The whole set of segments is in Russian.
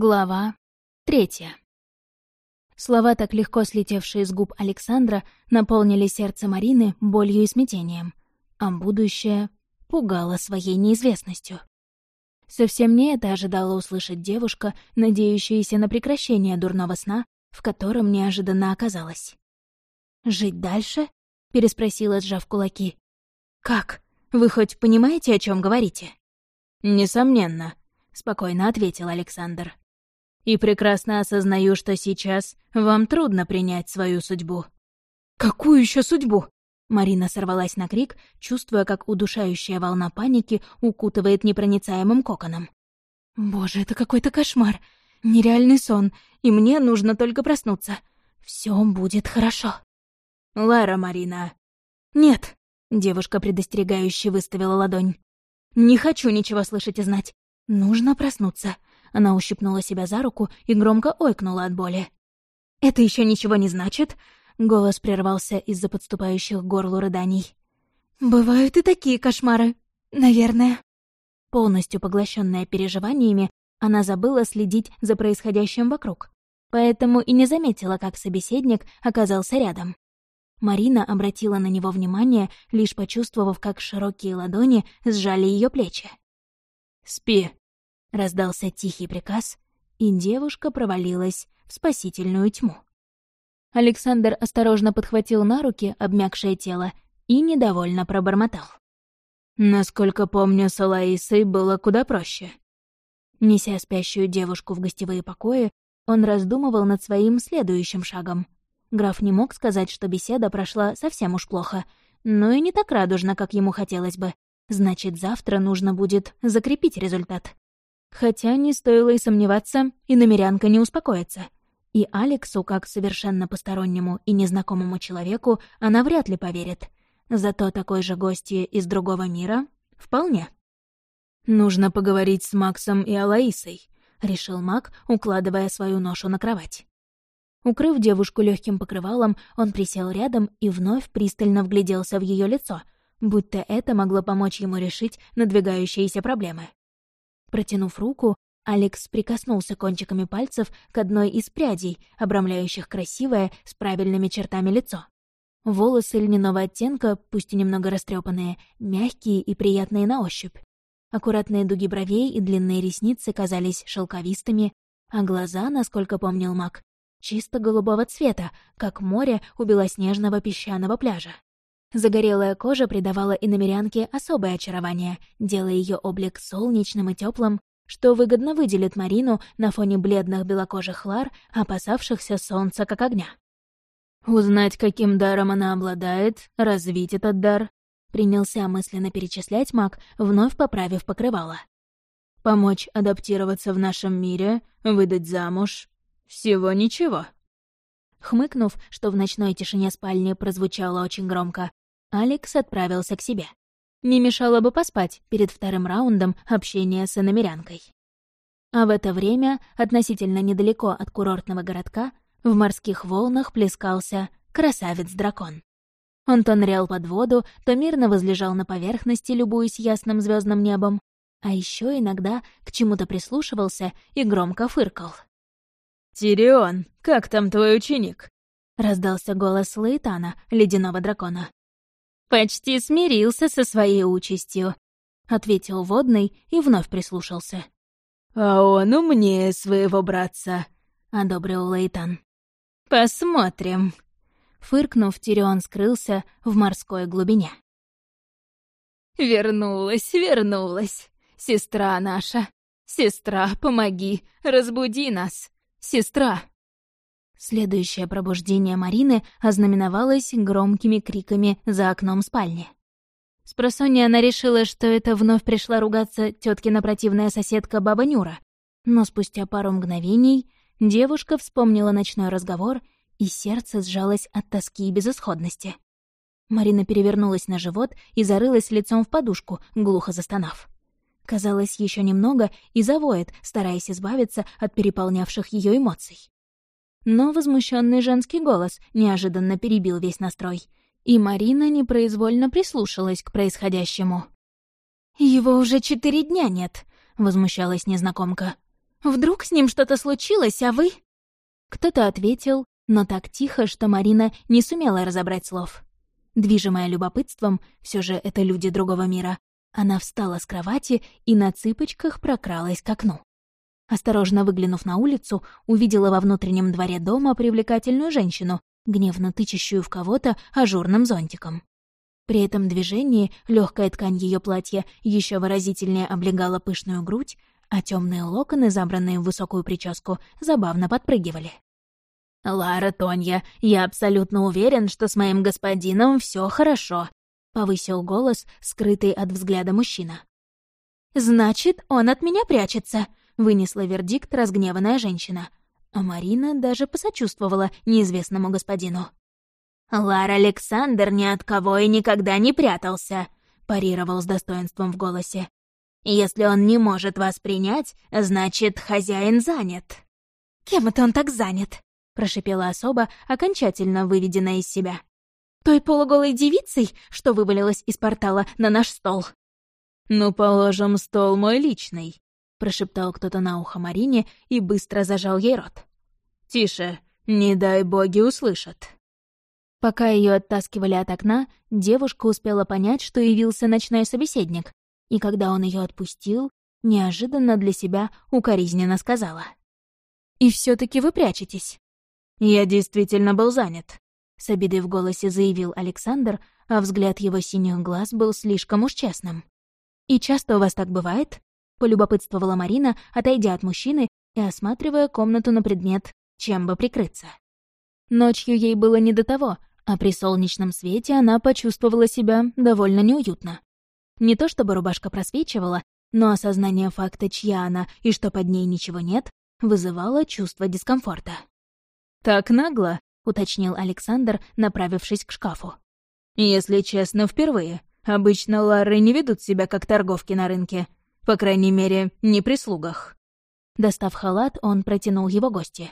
Глава третья. Слова, так легко слетевшие с губ Александра, наполнили сердце Марины болью и смятением, а будущее пугало своей неизвестностью. Совсем не это ожидала услышать девушка, надеющаяся на прекращение дурного сна, в котором неожиданно оказалась. «Жить дальше?» — переспросила, сжав кулаки. «Как? Вы хоть понимаете, о чем говорите?» «Несомненно», спокойно ответил Александр. И прекрасно осознаю, что сейчас вам трудно принять свою судьбу. Какую еще судьбу? Марина сорвалась на крик, чувствуя, как удушающая волна паники укутывает непроницаемым коконом. «Боже, это какой-то кошмар! Нереальный сон, и мне нужно только проснуться. Все будет хорошо». «Лара, Марина!» «Нет!» — девушка предостерегающе выставила ладонь. «Не хочу ничего слышать и знать. «Нужно проснуться». Она ущипнула себя за руку и громко ойкнула от боли. «Это еще ничего не значит?» Голос прервался из-за подступающих к горлу рыданий. «Бывают и такие кошмары, наверное». Полностью поглощенная переживаниями, она забыла следить за происходящим вокруг, поэтому и не заметила, как собеседник оказался рядом. Марина обратила на него внимание, лишь почувствовав, как широкие ладони сжали ее плечи. «Спи», — раздался тихий приказ, и девушка провалилась в спасительную тьму. Александр осторожно подхватил на руки обмякшее тело и недовольно пробормотал. «Насколько помню, с Алаисой было куда проще». Неся спящую девушку в гостевые покои, он раздумывал над своим следующим шагом. Граф не мог сказать, что беседа прошла совсем уж плохо, но и не так радужно, как ему хотелось бы. Значит, завтра нужно будет закрепить результат. Хотя не стоило и сомневаться, и намерянка не успокоится. И Алексу, как совершенно постороннему и незнакомому человеку, она вряд ли поверит. Зато такой же гостье из другого мира — вполне. «Нужно поговорить с Максом и Алаисой», — решил Мак, укладывая свою ношу на кровать. Укрыв девушку легким покрывалом, он присел рядом и вновь пристально вгляделся в ее лицо, будто это могло помочь ему решить надвигающиеся проблемы. Протянув руку, Алекс прикоснулся кончиками пальцев к одной из прядей, обрамляющих красивое, с правильными чертами лицо. Волосы льняного оттенка, пусть и немного растрепанные, мягкие и приятные на ощупь. Аккуратные дуги бровей и длинные ресницы казались шелковистыми, а глаза, насколько помнил Мак, чисто голубого цвета, как море у белоснежного песчаного пляжа. Загорелая кожа придавала иномерянке особое очарование, делая ее облик солнечным и теплым, что выгодно выделит Марину на фоне бледных белокожих лар, опасавшихся солнца как огня. «Узнать, каким даром она обладает, развить этот дар», принялся мысленно перечислять маг, вновь поправив покрывало. «Помочь адаптироваться в нашем мире, выдать замуж. Всего ничего». Хмыкнув, что в ночной тишине спальни прозвучало очень громко, Алекс отправился к себе. Не мешало бы поспать перед вторым раундом общения с иномерянкой. А в это время, относительно недалеко от курортного городка, в морских волнах плескался красавец-дракон. Он то нырял под воду, то мирно возлежал на поверхности, любуясь ясным звездным небом, а еще иногда к чему-то прислушивался и громко фыркал. «Тирион, как там твой ученик?» — раздался голос Лейтана, ледяного дракона. «Почти смирился со своей участью», — ответил водный и вновь прислушался. «А он умнее своего братца», — одобрил Лейтан. «Посмотрим». Фыркнув, Тирион скрылся в морской глубине. «Вернулась, вернулась, сестра наша. Сестра, помоги, разбуди нас. Сестра!» Следующее пробуждение Марины ознаменовалось громкими криками за окном спальни. Спросонья она решила, что это вновь пришла ругаться теткина противная соседка Баба Нюра. Но спустя пару мгновений девушка вспомнила ночной разговор, и сердце сжалось от тоски и безысходности. Марина перевернулась на живот и зарылась лицом в подушку, глухо застонав. Казалось, еще немного и завоет, стараясь избавиться от переполнявших ее эмоций. Но возмущенный женский голос неожиданно перебил весь настрой, и Марина непроизвольно прислушалась к происходящему. «Его уже четыре дня нет», — возмущалась незнакомка. Вдруг с ним что-то случилось, а вы...» Кто-то ответил, но так тихо, что Марина не сумела разобрать слов. Движимая любопытством, все же это люди другого мира, она встала с кровати и на цыпочках прокралась к окну. Осторожно выглянув на улицу, увидела во внутреннем дворе дома привлекательную женщину, гневно тычащую в кого-то ажурным зонтиком. При этом движении легкая ткань ее платья еще выразительнее облегала пышную грудь, а темные локоны, забранные в высокую прическу, забавно подпрыгивали. «Лара Тонья, я абсолютно уверен, что с моим господином все хорошо», — повысил голос, скрытый от взгляда мужчина. «Значит, он от меня прячется», — вынесла вердикт разгневанная женщина. А Марина даже посочувствовала неизвестному господину. «Лар Александр ни от кого и никогда не прятался», — парировал с достоинством в голосе. «Если он не может вас принять, значит, хозяин занят». «Кем это он так занят?» — прошипела особа, окончательно выведенная из себя. «Той полуголой девицей, что вывалилась из портала на наш стол». «Ну, положим, стол мой личный», — прошептал кто-то на ухо Марине и быстро зажал ей рот. «Тише, не дай боги услышат». Пока ее оттаскивали от окна, девушка успела понять, что явился ночной собеседник, и когда он ее отпустил, неожиданно для себя укоризненно сказала. «И все таки вы прячетесь?» «Я действительно был занят», — с обидой в голосе заявил Александр, а взгляд его синих глаз был слишком уж честным. «И часто у вас так бывает?» — полюбопытствовала Марина, отойдя от мужчины и осматривая комнату на предмет, чем бы прикрыться. Ночью ей было не до того, а при солнечном свете она почувствовала себя довольно неуютно. Не то чтобы рубашка просвечивала, но осознание факта, чья она и что под ней ничего нет, вызывало чувство дискомфорта. «Так нагло», — уточнил Александр, направившись к шкафу. «Если честно, впервые. Обычно лары не ведут себя как торговки на рынке. По крайней мере, не при слугах». Достав халат, он протянул его гости.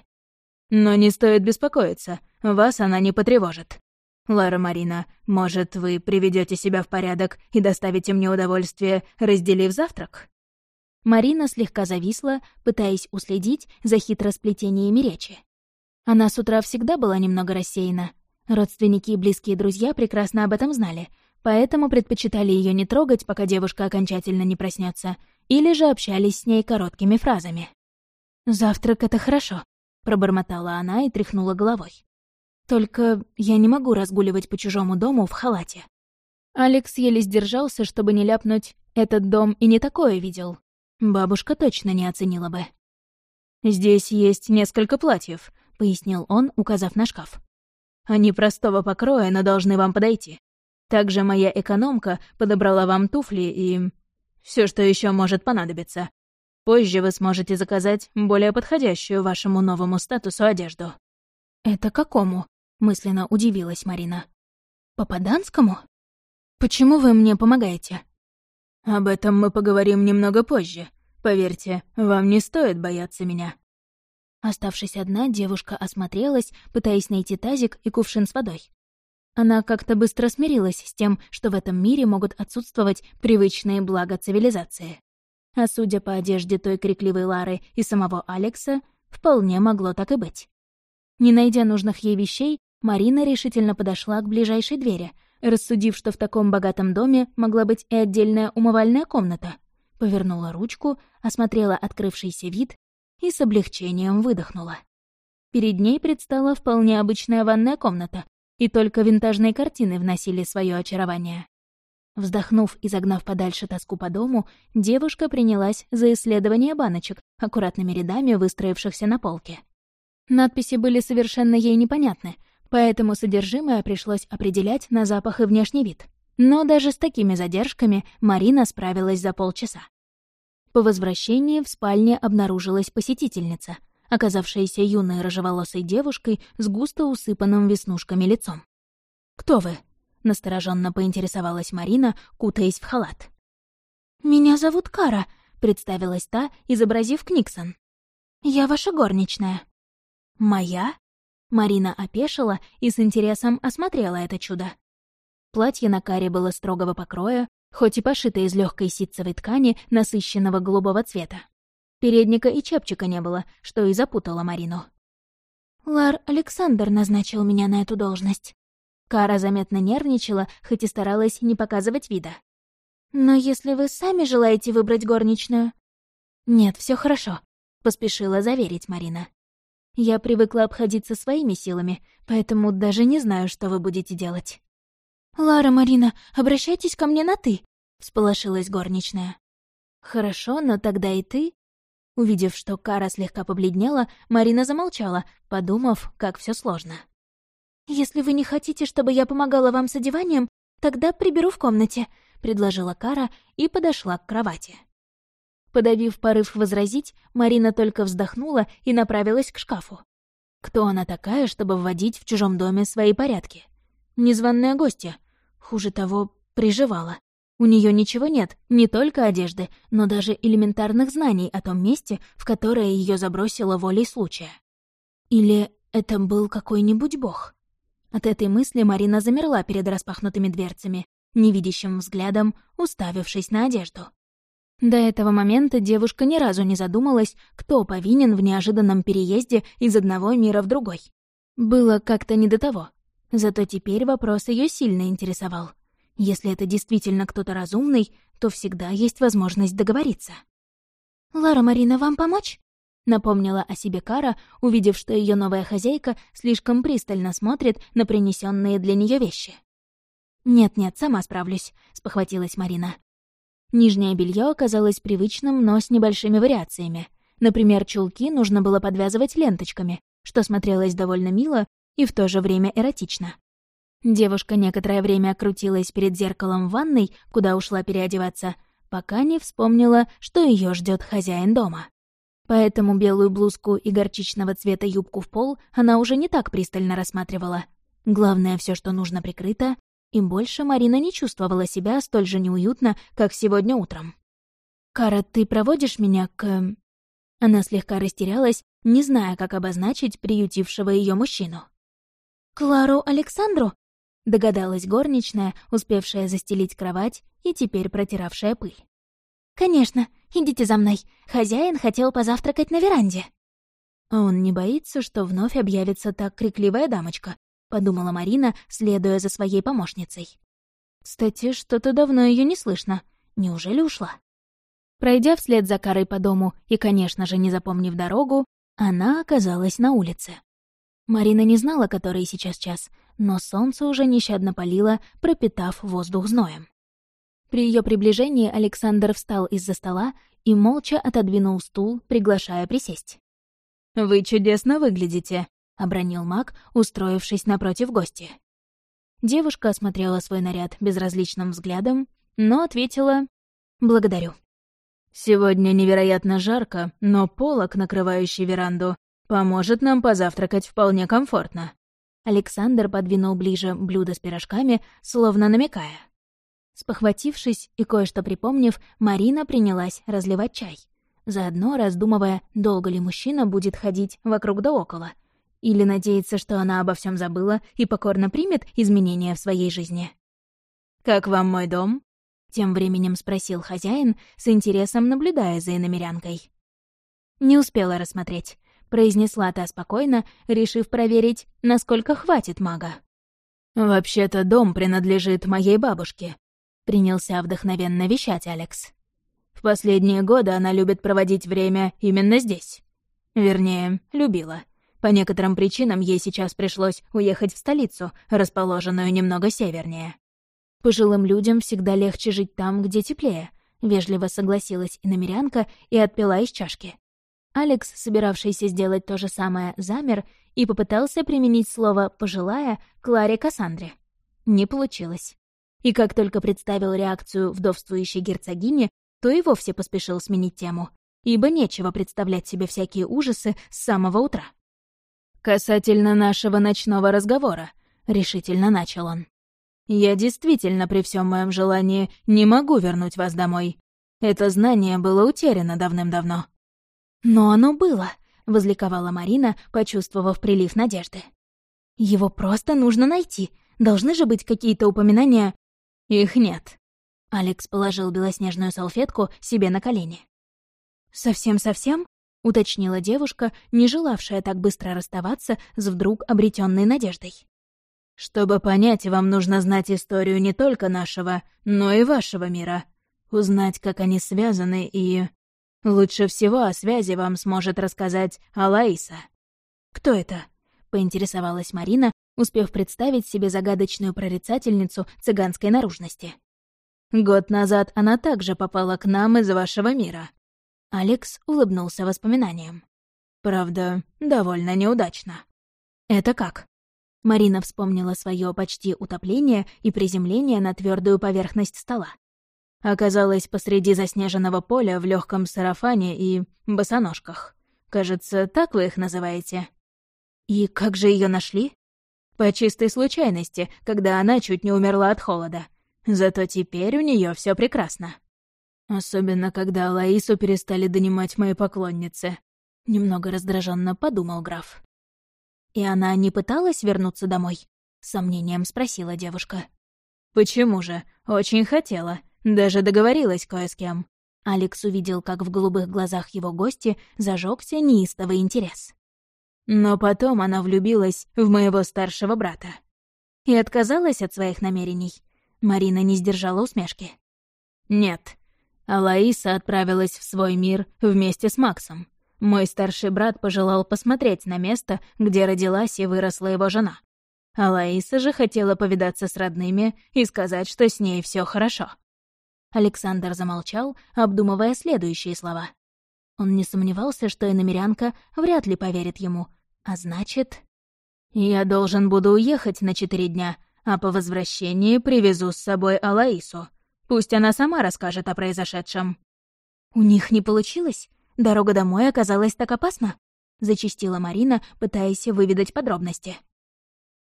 «Но не стоит беспокоиться, вас она не потревожит. «Лара Марина, может, вы приведете себя в порядок и доставите мне удовольствие, разделив завтрак?» Марина слегка зависла, пытаясь уследить за хитросплетениями речи. Она с утра всегда была немного рассеяна. Родственники и близкие друзья прекрасно об этом знали, поэтому предпочитали ее не трогать, пока девушка окончательно не проснется, или же общались с ней короткими фразами. «Завтрак — это хорошо», — пробормотала она и тряхнула головой. Только я не могу разгуливать по чужому дому в халате. Алекс еле сдержался, чтобы не ляпнуть «этот дом и не такое видел». Бабушка точно не оценила бы. «Здесь есть несколько платьев», — пояснил он, указав на шкаф. «Они простого покроя, но должны вам подойти. Также моя экономка подобрала вам туфли и... все, что еще может понадобиться. Позже вы сможете заказать более подходящую вашему новому статусу одежду». «Это какому?» — мысленно удивилась Марина. «Попаданскому? Почему вы мне помогаете?» «Об этом мы поговорим немного позже. Поверьте, вам не стоит бояться меня». Оставшись одна, девушка осмотрелась, пытаясь найти тазик и кувшин с водой. Она как-то быстро смирилась с тем, что в этом мире могут отсутствовать привычные блага цивилизации. А судя по одежде той крикливой Лары и самого Алекса, вполне могло так и быть. Не найдя нужных ей вещей, Марина решительно подошла к ближайшей двери, рассудив, что в таком богатом доме могла быть и отдельная умывальная комната. Повернула ручку, осмотрела открывшийся вид и с облегчением выдохнула. Перед ней предстала вполне обычная ванная комната, и только винтажные картины вносили свое очарование. Вздохнув и загнав подальше тоску по дому, девушка принялась за исследование баночек, аккуратными рядами выстроившихся на полке. Надписи были совершенно ей непонятны, поэтому содержимое пришлось определять на запах и внешний вид. Но даже с такими задержками Марина справилась за полчаса. По возвращении в спальне обнаружилась посетительница, оказавшаяся юной рыжеволосой девушкой с густо усыпанным веснушками лицом. «Кто вы?» — настороженно поинтересовалась Марина, кутаясь в халат. «Меня зовут Кара», — представилась та, изобразив Книксон. «Я ваша горничная». «Моя?» Марина опешила и с интересом осмотрела это чудо. Платье на каре было строгого покроя, хоть и пошито из легкой ситцевой ткани насыщенного голубого цвета. Передника и чепчика не было, что и запутало Марину. «Лар Александр назначил меня на эту должность». Кара заметно нервничала, хоть и старалась не показывать вида. «Но если вы сами желаете выбрать горничную...» «Нет, все хорошо», — поспешила заверить Марина. «Я привыкла обходиться своими силами, поэтому даже не знаю, что вы будете делать». «Лара, Марина, обращайтесь ко мне на «ты», — всполошилась горничная. «Хорошо, но тогда и ты...» Увидев, что Кара слегка побледнела, Марина замолчала, подумав, как все сложно. «Если вы не хотите, чтобы я помогала вам с одеванием, тогда приберу в комнате», — предложила Кара и подошла к кровати. Подавив порыв возразить, Марина только вздохнула и направилась к шкафу. Кто она такая, чтобы вводить в чужом доме свои порядки? Незваная гостья. Хуже того, приживала. У нее ничего нет, не только одежды, но даже элементарных знаний о том месте, в которое ее забросило волей случая. Или это был какой-нибудь бог? От этой мысли Марина замерла перед распахнутыми дверцами, невидящим взглядом уставившись на одежду. До этого момента девушка ни разу не задумалась, кто повинен в неожиданном переезде из одного мира в другой. Было как-то не до того. Зато теперь вопрос ее сильно интересовал. Если это действительно кто-то разумный, то всегда есть возможность договориться. «Лара Марина, вам помочь?» Напомнила о себе Кара, увидев, что ее новая хозяйка слишком пристально смотрит на принесенные для нее вещи. «Нет-нет, сама справлюсь», — спохватилась Марина. Нижнее белье оказалось привычным, но с небольшими вариациями. Например, чулки нужно было подвязывать ленточками, что смотрелось довольно мило и в то же время эротично. Девушка некоторое время крутилась перед зеркалом в ванной, куда ушла переодеваться, пока не вспомнила, что ее ждет хозяин дома. Поэтому белую блузку и горчичного цвета юбку в пол она уже не так пристально рассматривала. Главное, все, что нужно, прикрыто, и больше Марина не чувствовала себя столь же неуютно, как сегодня утром. «Кара, ты проводишь меня к...» Она слегка растерялась, не зная, как обозначить приютившего ее мужчину. «Клару Александру?» Догадалась горничная, успевшая застелить кровать и теперь протиравшая пыль. «Конечно, идите за мной. Хозяин хотел позавтракать на веранде». «Он не боится, что вновь объявится так крикливая дамочка», — подумала Марина, следуя за своей помощницей. «Кстати, что-то давно ее не слышно. Неужели ушла?» Пройдя вслед за Карой по дому и, конечно же, не запомнив дорогу, она оказалась на улице. Марина не знала, который сейчас час, но солнце уже нещадно палило, пропитав воздух зноем. При ее приближении Александр встал из-за стола и молча отодвинул стул, приглашая присесть. «Вы чудесно выглядите», — обронил маг, устроившись напротив гостя. Девушка осмотрела свой наряд безразличным взглядом, но ответила «Благодарю». «Сегодня невероятно жарко, но полок, накрывающий веранду, поможет нам позавтракать вполне комфортно». Александр подвинул ближе блюдо с пирожками, словно намекая. Спохватившись и кое-что припомнив, Марина принялась разливать чай, заодно раздумывая, долго ли мужчина будет ходить вокруг да около, или надеяться, что она обо всем забыла и покорно примет изменения в своей жизни. «Как вам мой дом?» — тем временем спросил хозяин, с интересом наблюдая за иномерянкой. Не успела рассмотреть. — произнесла та спокойно, решив проверить, насколько хватит мага. «Вообще-то дом принадлежит моей бабушке», — принялся вдохновенно вещать Алекс. «В последние годы она любит проводить время именно здесь. Вернее, любила. По некоторым причинам ей сейчас пришлось уехать в столицу, расположенную немного севернее. Пожилым людям всегда легче жить там, где теплее», — вежливо согласилась иномерянка и отпила из чашки. Алекс, собиравшийся сделать то же самое, замер и попытался применить слово «пожилая» к Ларе Кассандре. Не получилось. И как только представил реакцию вдовствующей герцогини, то и вовсе поспешил сменить тему, ибо нечего представлять себе всякие ужасы с самого утра. «Касательно нашего ночного разговора», — решительно начал он. «Я действительно при всем моем желании не могу вернуть вас домой. Это знание было утеряно давным-давно. «Но оно было», — возликовала Марина, почувствовав прилив надежды. «Его просто нужно найти. Должны же быть какие-то упоминания...» «Их нет». Алекс положил белоснежную салфетку себе на колени. «Совсем-совсем?» — уточнила девушка, не желавшая так быстро расставаться с вдруг обретенной надеждой. «Чтобы понять, вам нужно знать историю не только нашего, но и вашего мира. Узнать, как они связаны и... Лучше всего о связи вам сможет рассказать Алаиса». «Кто это?» — поинтересовалась Марина, успев представить себе загадочную прорицательницу цыганской наружности. «Год назад она также попала к нам из вашего мира». Алекс улыбнулся воспоминаниям. «Правда, довольно неудачно». «Это как?» Марина вспомнила свое почти утопление и приземление на твердую поверхность стола. Оказалась посреди заснеженного поля в легком сарафане и босоножках. Кажется, так вы их называете. И как же ее нашли? По чистой случайности, когда она чуть не умерла от холода. Зато теперь у нее все прекрасно. Особенно, когда Лаису перестали донимать мои поклонницы. Немного раздраженно подумал граф. «И она не пыталась вернуться домой?» — с сомнением спросила девушка. «Почему же? Очень хотела. Даже договорилась кое с кем». Алекс увидел, как в голубых глазах его гости зажегся неистовый интерес. Но потом она влюбилась в моего старшего брата. И отказалась от своих намерений. Марина не сдержала усмешки. «Нет». А Лаиса отправилась в свой мир вместе с Максом. Мой старший брат пожелал посмотреть на место, где родилась и выросла его жена. А Лаиса же хотела повидаться с родными и сказать, что с ней все хорошо. Александр замолчал, обдумывая следующие слова. Он не сомневался, что иномерянка вряд ли поверит ему, а значит... «Я должен буду уехать на четыре дня, а по возвращении привезу с собой Алаису. Пусть она сама расскажет о произошедшем». «У них не получилось? Дорога домой оказалась так опасна?» — зачистила Марина, пытаясь выведать подробности.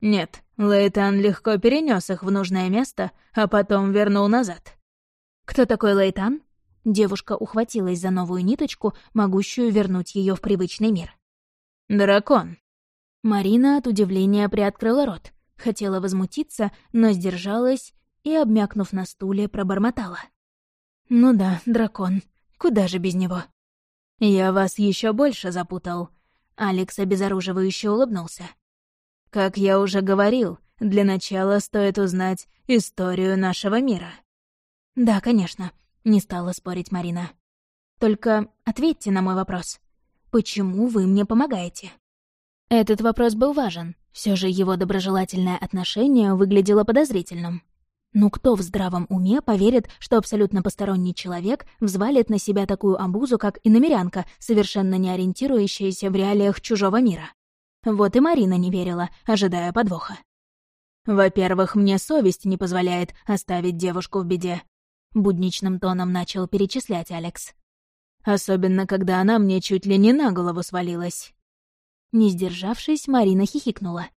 «Нет, Лейтан легко перенес их в нужное место, а потом вернул назад». «Кто такой Лейтан?» Девушка ухватилась за новую ниточку, могущую вернуть ее в привычный мир. «Дракон». Марина от удивления приоткрыла рот. Хотела возмутиться, но сдержалась и, обмякнув на стуле, пробормотала. «Ну да, дракон. Куда же без него?» «Я вас еще больше запутал». Алекс обезоруживающе улыбнулся. «Как я уже говорил, для начала стоит узнать историю нашего мира». «Да, конечно», — не стала спорить Марина. «Только ответьте на мой вопрос. Почему вы мне помогаете?» Этот вопрос был важен. Все же его доброжелательное отношение выглядело подозрительным. Ну кто в здравом уме поверит, что абсолютно посторонний человек взвалит на себя такую обузу, как иномерянка, совершенно не ориентирующаяся в реалиях чужого мира? Вот и Марина не верила, ожидая подвоха. «Во-первых, мне совесть не позволяет оставить девушку в беде. — будничным тоном начал перечислять Алекс. «Особенно, когда она мне чуть ли не на голову свалилась». Не сдержавшись, Марина хихикнула.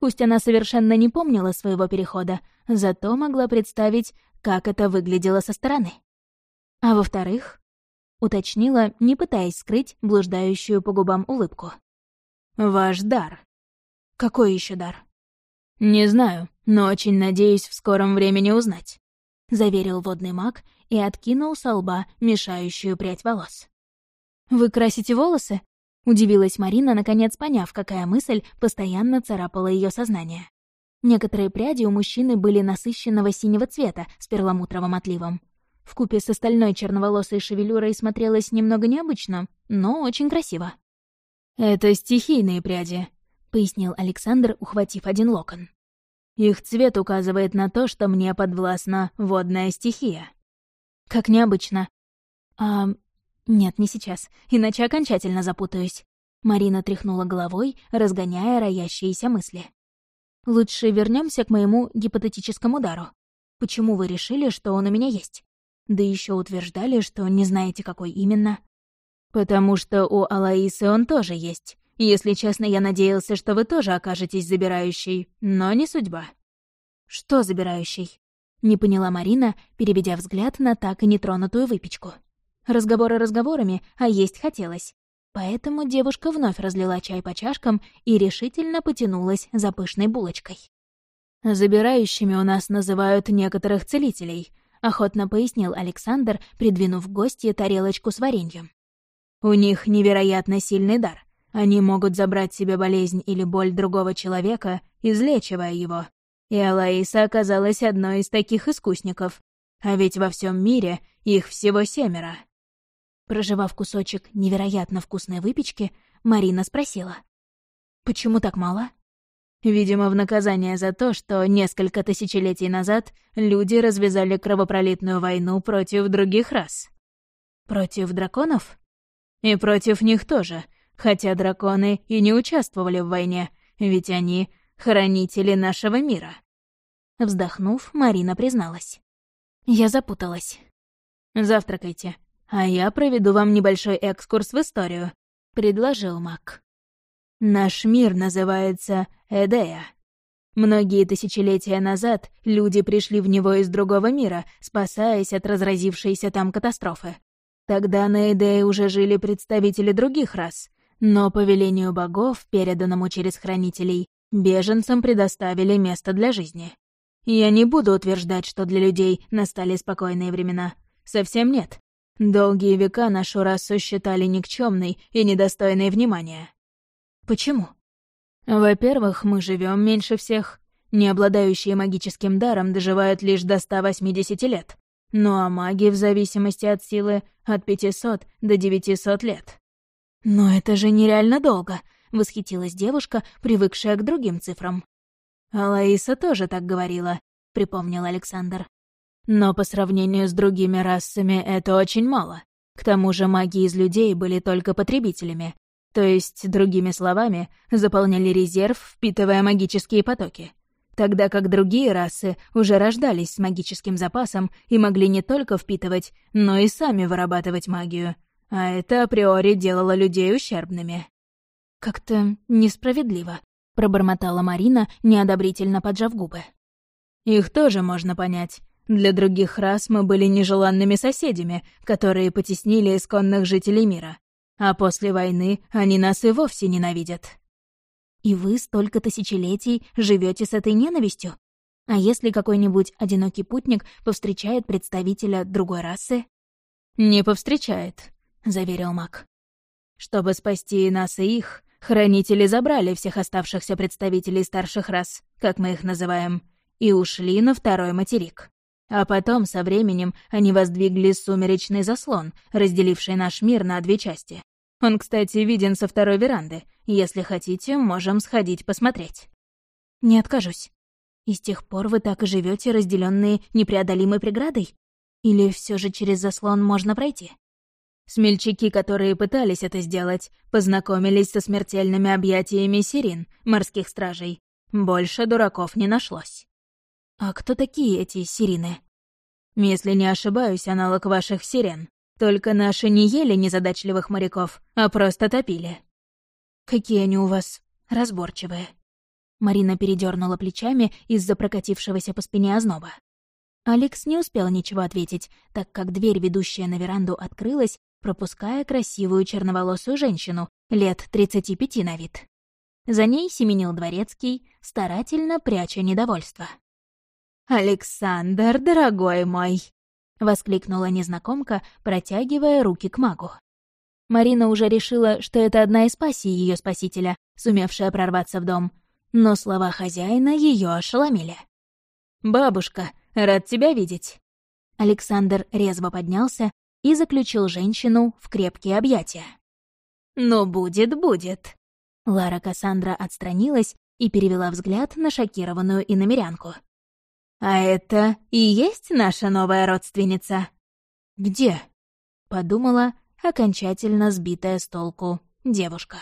Пусть она совершенно не помнила своего перехода, зато могла представить, как это выглядело со стороны. А во-вторых, уточнила, не пытаясь скрыть блуждающую по губам улыбку. «Ваш дар». «Какой еще дар?» «Не знаю, но очень надеюсь в скором времени узнать заверил водный маг и откинул со лба мешающую прядь волос. «Вы красите волосы?» — удивилась Марина, наконец поняв, какая мысль постоянно царапала ее сознание. Некоторые пряди у мужчины были насыщенного синего цвета с перламутровым отливом. В купе с остальной черноволосой шевелюрой смотрелось немного необычно, но очень красиво. «Это стихийные пряди», — пояснил Александр, ухватив один локон. Их цвет указывает на то, что мне подвластна водная стихия. Как необычно. А... Нет, не сейчас, иначе окончательно запутаюсь. Марина тряхнула головой, разгоняя роящиеся мысли. Лучше вернемся к моему гипотетическому дару. Почему вы решили, что он у меня есть? Да еще утверждали, что не знаете, какой именно. Потому что у Алаисы он тоже есть. Если честно, я надеялся, что вы тоже окажетесь забирающей, но не судьба». «Что забирающей?» — не поняла Марина, переведя взгляд на так и нетронутую выпечку. Разговоры разговорами, а есть хотелось. Поэтому девушка вновь разлила чай по чашкам и решительно потянулась за пышной булочкой. «Забирающими у нас называют некоторых целителей», — охотно пояснил Александр, придвинув гостье тарелочку с вареньем. У них невероятно сильный дар. Они могут забрать себе болезнь или боль другого человека, излечивая его. И Алаиса оказалась одной из таких искусников. А ведь во всем мире их всего семеро. Проживав кусочек невероятно вкусной выпечки, Марина спросила. «Почему так мало?» Видимо, в наказание за то, что несколько тысячелетий назад люди развязали кровопролитную войну против других рас. Против драконов? И против них тоже, хотя драконы и не участвовали в войне, ведь они — хранители нашего мира. Вздохнув, Марина призналась. «Я запуталась». «Завтракайте, а я проведу вам небольшой экскурс в историю», — предложил маг. Наш мир называется Эдея. Многие тысячелетия назад люди пришли в него из другого мира, спасаясь от разразившейся там катастрофы. Тогда на Эдее уже жили представители других рас, но по велению богов, переданному через хранителей, беженцам предоставили место для жизни. Я не буду утверждать, что для людей настали спокойные времена. Совсем нет. Долгие века нашу расу считали никчемной и недостойной внимания. Почему? Во-первых, мы живем меньше всех. Не обладающие магическим даром доживают лишь до 180 лет. Ну а маги, в зависимости от силы, от 500 до 900 лет. «Но это же нереально долго», — восхитилась девушка, привыкшая к другим цифрам. «А Лаиса тоже так говорила», — припомнил Александр. «Но по сравнению с другими расами это очень мало. К тому же маги из людей были только потребителями. То есть, другими словами, заполняли резерв, впитывая магические потоки. Тогда как другие расы уже рождались с магическим запасом и могли не только впитывать, но и сами вырабатывать магию. А это априори делало людей ущербными. «Как-то несправедливо», — пробормотала Марина, неодобрительно поджав губы. «Их тоже можно понять. Для других рас мы были нежеланными соседями, которые потеснили исконных жителей мира. А после войны они нас и вовсе ненавидят. И вы столько тысячелетий живете с этой ненавистью? А если какой-нибудь одинокий путник повстречает представителя другой расы? «Не повстречает», — заверил маг. «Чтобы спасти нас и их, хранители забрали всех оставшихся представителей старших рас, как мы их называем, и ушли на второй материк. А потом, со временем, они воздвигли сумеречный заслон, разделивший наш мир на две части. Он, кстати, виден со второй веранды. Если хотите, можем сходить посмотреть». «Не откажусь. И с тех пор вы так и живете, разделенные непреодолимой преградой? Или все же через заслон можно пройти?» Смельчаки, которые пытались это сделать, познакомились со смертельными объятиями сирин, морских стражей. Больше дураков не нашлось. «А кто такие эти сирины?» «Если не ошибаюсь, аналог ваших сирен. Только наши не ели незадачливых моряков, а просто топили. Какие они у вас разборчивые. Марина передернула плечами из-за прокатившегося по спине озноба. Алекс не успел ничего ответить, так как дверь, ведущая на веранду, открылась, пропуская красивую черноволосую женщину, лет 35 на вид. За ней семенил дворецкий, старательно пряча недовольство. «Александр, дорогой мой!» — воскликнула незнакомка, протягивая руки к магу. Марина уже решила, что это одна из пассий ее спасителя, сумевшая прорваться в дом, но слова хозяина ее ошеломили. «Бабушка, рад тебя видеть!» Александр резво поднялся и заключил женщину в крепкие объятия. «Ну, будет, будет!» Лара Кассандра отстранилась и перевела взгляд на шокированную иномерянку. «А это и есть наша новая родственница?» «Где?» — подумала окончательно сбитая с толку девушка.